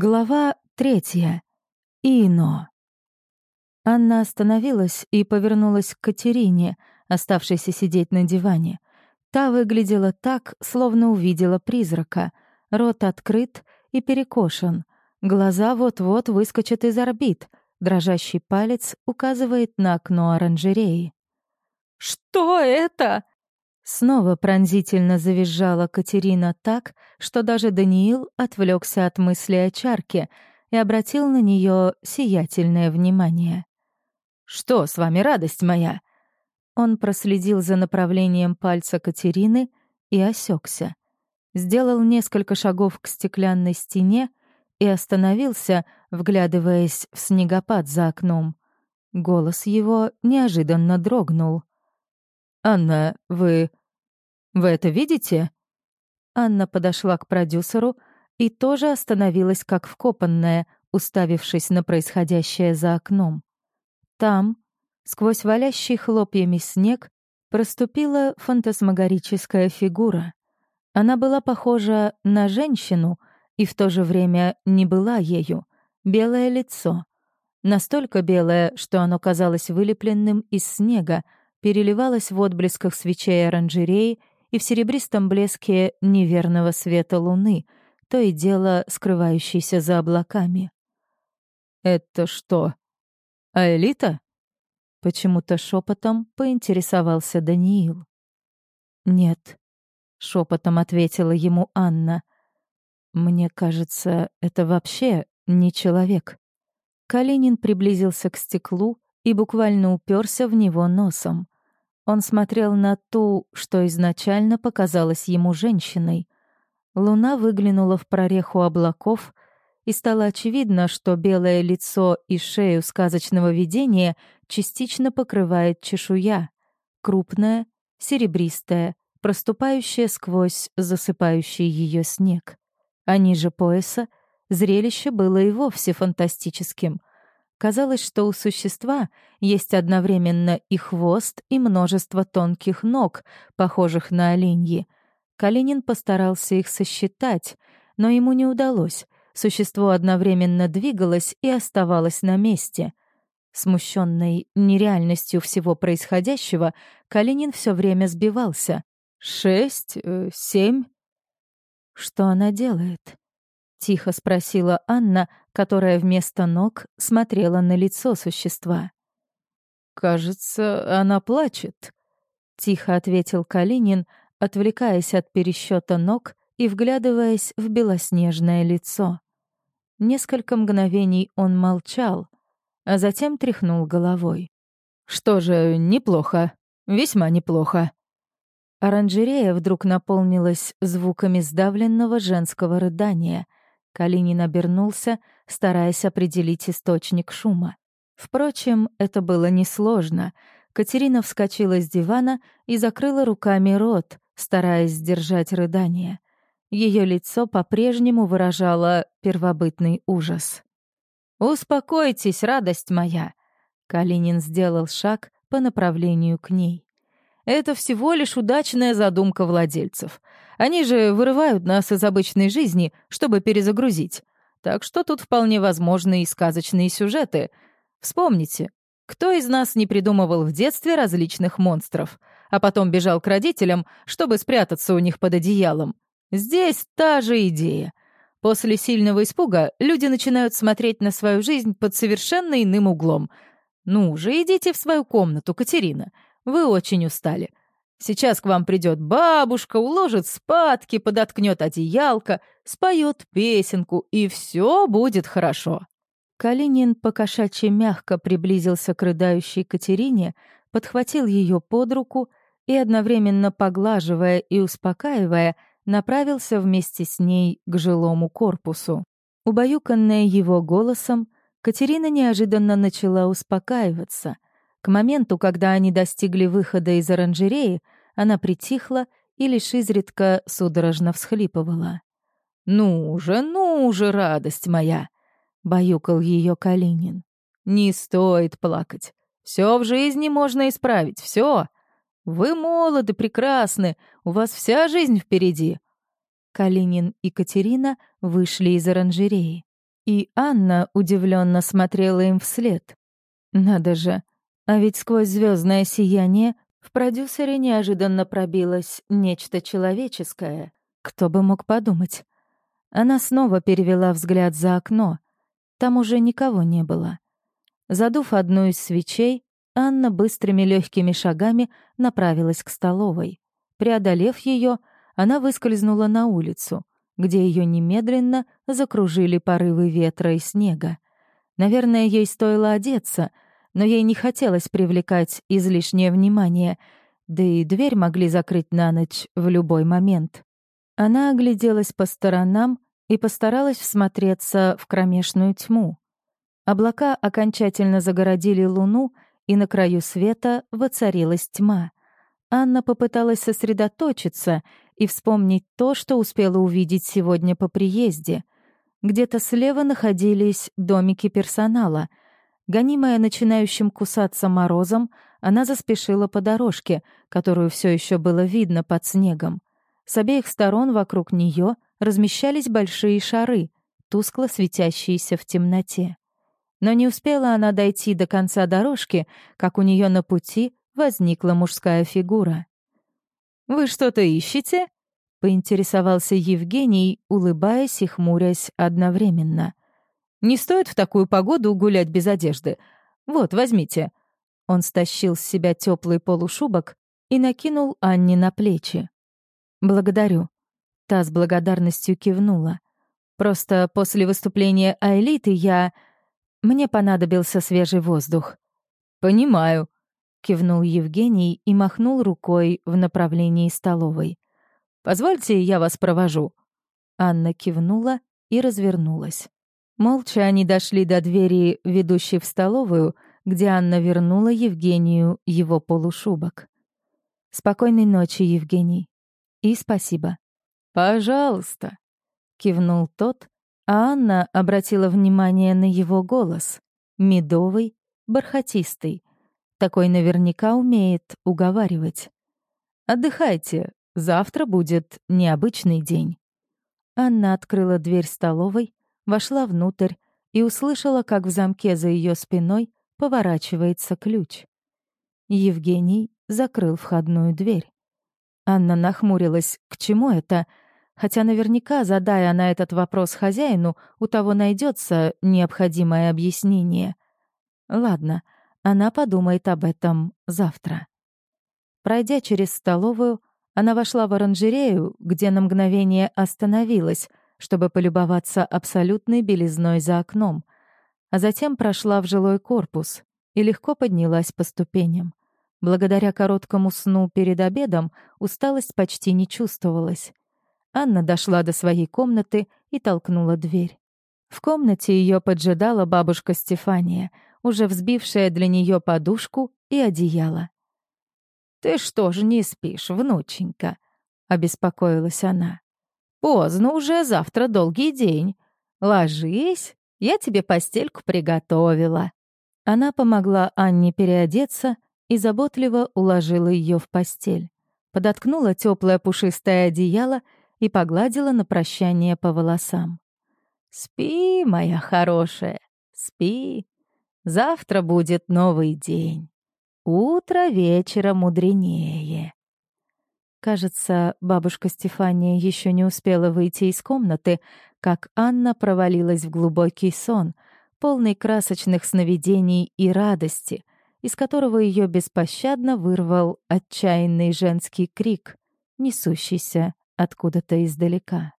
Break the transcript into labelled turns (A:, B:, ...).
A: Глава третья. Ино. Анна остановилась и повернулась к Катерине, оставшейся сидеть на диване. Та выглядела так, словно увидела призрака. Рот открыт и перекошен. Глаза вот-вот выскочат из орбит. Дрожащий палец указывает на окно оранжереи.
B: «Что это?»
A: Снова пронзительно завизжала Катерина так, что даже Даниил отвлекся от мысли о чарке и обратил на нее сиятельное внимание.
B: «Что с вами, радость моя?»
A: Он проследил за направлением пальца Катерины и осекся. Сделал несколько шагов к стеклянной стене и остановился, вглядываясь в снегопад за окном. Голос его неожиданно дрогнул.
B: «Анна, вы... вы это видите?»
A: Анна подошла к продюсеру и тоже остановилась как вкопанная, уставившись на происходящее за окном. Там, сквозь валящий хлопьями снег, проступила фантасмагорическая фигура. Она была похожа на женщину и в то же время не была ею. Белое лицо. Настолько белое, что оно казалось вылепленным из снега, переливалась в отблесках свечей оранжереи и в серебристом блеске неверного света луны, то и дело скрывающейся за облаками.
B: «Это что, а элита?»
A: Почему-то шепотом поинтересовался Даниил. «Нет», — шепотом ответила ему Анна. «Мне кажется, это вообще не человек». Калинин приблизился к стеклу и буквально уперся в него носом. Он смотрел на ту, что изначально показалась ему женщиной. Луна выглянула в прореху облаков, и стало очевидно, что белое лицо и шею сказочного видения частично покрывает чешуя, крупная, серебристая, проступающая сквозь засыпающий ее снег. А ниже пояса зрелище было и вовсе фантастическим — Казалось, что у существа есть одновременно и хвост, и множество тонких ног, похожих на оленьи. Калинин постарался их сосчитать, но ему не удалось. Существо одновременно двигалось и оставалось на месте. Смущенный нереальностью всего происходящего, Калинин все время сбивался. «Шесть? Э, семь?» Что она делает? — тихо спросила Анна, которая вместо ног смотрела на лицо существа.
B: «Кажется, она плачет», — тихо ответил Калинин,
A: отвлекаясь от пересчета ног и вглядываясь в белоснежное лицо. Несколько мгновений он молчал, а затем тряхнул головой.
B: «Что же, неплохо, весьма неплохо».
A: Оранжерея вдруг наполнилась звуками сдавленного женского рыдания — Калинин обернулся, стараясь определить источник шума. Впрочем, это было несложно. Катерина вскочила с дивана и закрыла руками рот, стараясь сдержать рыдание. Ее лицо по-прежнему выражало первобытный ужас.
B: «Успокойтесь, радость моя!»
A: Калинин сделал шаг по направлению к ней.
B: «Это всего лишь удачная задумка владельцев. Они же вырывают нас из обычной жизни, чтобы перезагрузить. Так что тут вполне возможны и сказочные сюжеты. Вспомните, кто из нас не придумывал в детстве различных монстров, а потом бежал к родителям, чтобы спрятаться у них под одеялом? Здесь та же идея. После сильного испуга люди начинают смотреть на свою жизнь под совершенно иным углом. Ну же, идите в свою комнату, Катерина. Вы очень устали. Сейчас к вам придет бабушка, уложит спадки, подоткнет одеялко, споет песенку, и все будет хорошо».
A: Калинин покошачьи мягко приблизился к рыдающей Катерине, подхватил ее под руку и, одновременно поглаживая и успокаивая, направился вместе с ней к жилому корпусу. Убаюканная его голосом, Катерина неожиданно начала успокаиваться — к моменту, когда они достигли выхода из оранжереи, она притихла и лишь изредка судорожно всхлипывала.
B: «Ну же, ну же, радость моя!» — баюкал ее Калинин. «Не стоит плакать. Все в жизни можно исправить, все. Вы молоды, прекрасны, у вас вся жизнь впереди».
A: Калинин и Катерина вышли из оранжереи. И Анна удивленно смотрела им вслед. Надо же, а ведь сквозь звездное сияние в продюсере неожиданно пробилось нечто человеческое. Кто бы мог подумать? Она снова перевела взгляд за окно. Там уже никого не было. Задув одну из свечей, Анна быстрыми легкими шагами направилась к столовой. Преодолев ее, она выскользнула на улицу, где ее немедленно закружили порывы ветра и снега. Наверное, ей стоило одеться — но ей не хотелось привлекать излишнее внимание, да и дверь могли закрыть на ночь в любой момент. Она огляделась по сторонам и постаралась всмотреться в кромешную тьму. Облака окончательно загородили луну, и на краю света воцарилась тьма. Анна попыталась сосредоточиться и вспомнить то, что успела увидеть сегодня по приезде. Где-то слева находились домики персонала — Гонимая начинающим кусаться морозом, она заспешила по дорожке, которую все еще было видно под снегом. С обеих сторон вокруг нее размещались большие шары, тускло светящиеся в темноте. Но не успела она дойти до конца дорожки, как у нее на пути возникла мужская фигура. «Вы что-то ищете?» — поинтересовался Евгений, улыбаясь и хмурясь одновременно. Не стоит в такую погоду гулять без одежды. Вот, возьмите». Он стащил с себя теплый полушубок и накинул Анне на плечи. «Благодарю». Та с благодарностью кивнула. «Просто после выступления Айлиты я... Мне понадобился свежий воздух». «Понимаю», — кивнул Евгений и махнул рукой в направлении столовой. «Позвольте, я вас провожу». Анна кивнула и развернулась. Молча они дошли до двери, ведущей в столовую, где Анна вернула Евгению его полушубок. «Спокойной ночи, Евгений. И спасибо». «Пожалуйста», — кивнул тот, а Анна обратила внимание на его голос. Медовый, бархатистый. Такой наверняка умеет уговаривать. «Отдыхайте, завтра будет необычный день». Анна открыла дверь столовой, вошла внутрь и услышала, как в замке за ее спиной поворачивается ключ. Евгений закрыл входную дверь. Анна нахмурилась, к чему это, хотя наверняка, задая на этот вопрос хозяину, у того найдется необходимое объяснение. Ладно, она подумает об этом завтра. Пройдя через столовую, она вошла в оранжерею, где на мгновение остановилась, чтобы полюбоваться абсолютной белизной за окном, а затем прошла в жилой корпус и легко поднялась по ступеням. Благодаря короткому сну перед обедом усталость почти не чувствовалась. Анна дошла до своей комнаты и толкнула дверь. В комнате ее поджидала бабушка Стефания, уже взбившая для нее подушку и одеяло. «Ты что ж не спишь, внученька?» — обеспокоилась она. Поздно уже, завтра долгий день. Ложись, я тебе постельку приготовила». Она помогла Анне переодеться и заботливо уложила ее в постель. Подоткнула теплое пушистое одеяло и погладила на прощание по волосам. «Спи, моя хорошая, спи. Завтра будет новый день. Утро вечера мудренее». Кажется, бабушка Стефания еще не успела выйти из комнаты, как Анна провалилась в глубокий сон, полный красочных сновидений и радости, из которого ее беспощадно вырвал отчаянный женский крик, несущийся откуда-то издалека.